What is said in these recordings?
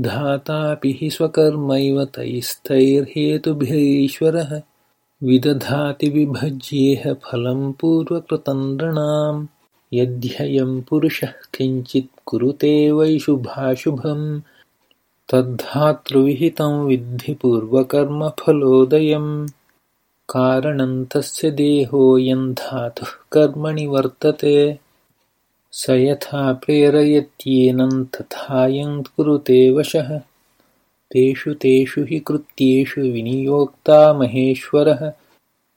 धातापि हि स्वकर्मैव तैस्तैर्हेतुभिरीश्वरः। विदधाति विभज्येह फलं पूर्वकृतनृणाम् यद्ध्ययं पुरुषः किञ्चित् कुरुते वैशुभाशुभं तद्धातृविहितं विद्धि पूर्वकर्मफलोदयम्। कारणं तस्य देहोऽयं धातुः कर्मणि वर्तते स यथा प्रेरयत्येनं तथायं कुरुते वशः। तेषु तेषु हि कृत्येषु विनियोक्ता महेश्वरः।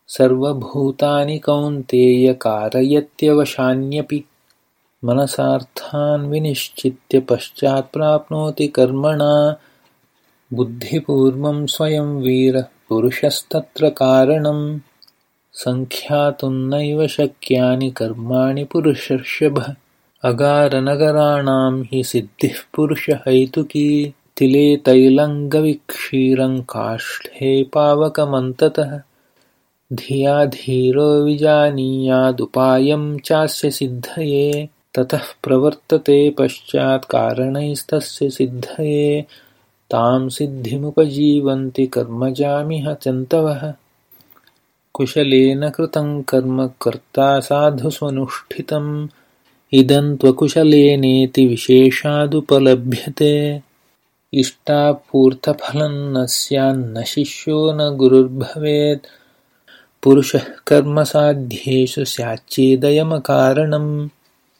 सर्वभूतानि कौन्तेयकारयत्यवशान्यपि। मनसार्थान् विनिश्चित्य पश्चात् प्राप्नोति कर्मणा। बुद्धिपूर्वं स्वयं वीरः पुरुषस्तत्र कारणं। सङ्ख्यातुं नैव शक्यानि कर्माणि पुरुषर्षभ अगारनगराणां हि सिद्धिः पुरुषहैतुकी तिले तैलङ्गविक्षीरं काष्ठे पावकमन्ततः। धिया धीरो विजानीयादुपायं चास्य सिद्धये। ततः प्रवर्तते पश्चात् कारणैस्तस्य सिद्धये। तां सिद्धिमुपजीवन्ति कर्मजामिह चन्तवः। कुशलेन कृतं कर्म कर्ता साधुष्वनुष्ठितम् इदं त्वकुशलेनेति विशेषादुपलभ्यते। इष्टापूर्थफलं न स्यान्न शिष्यो न गुरुर्भवेत्। पुरुषः कर्मसाध्येषु स्याच्चेदयमकारणम्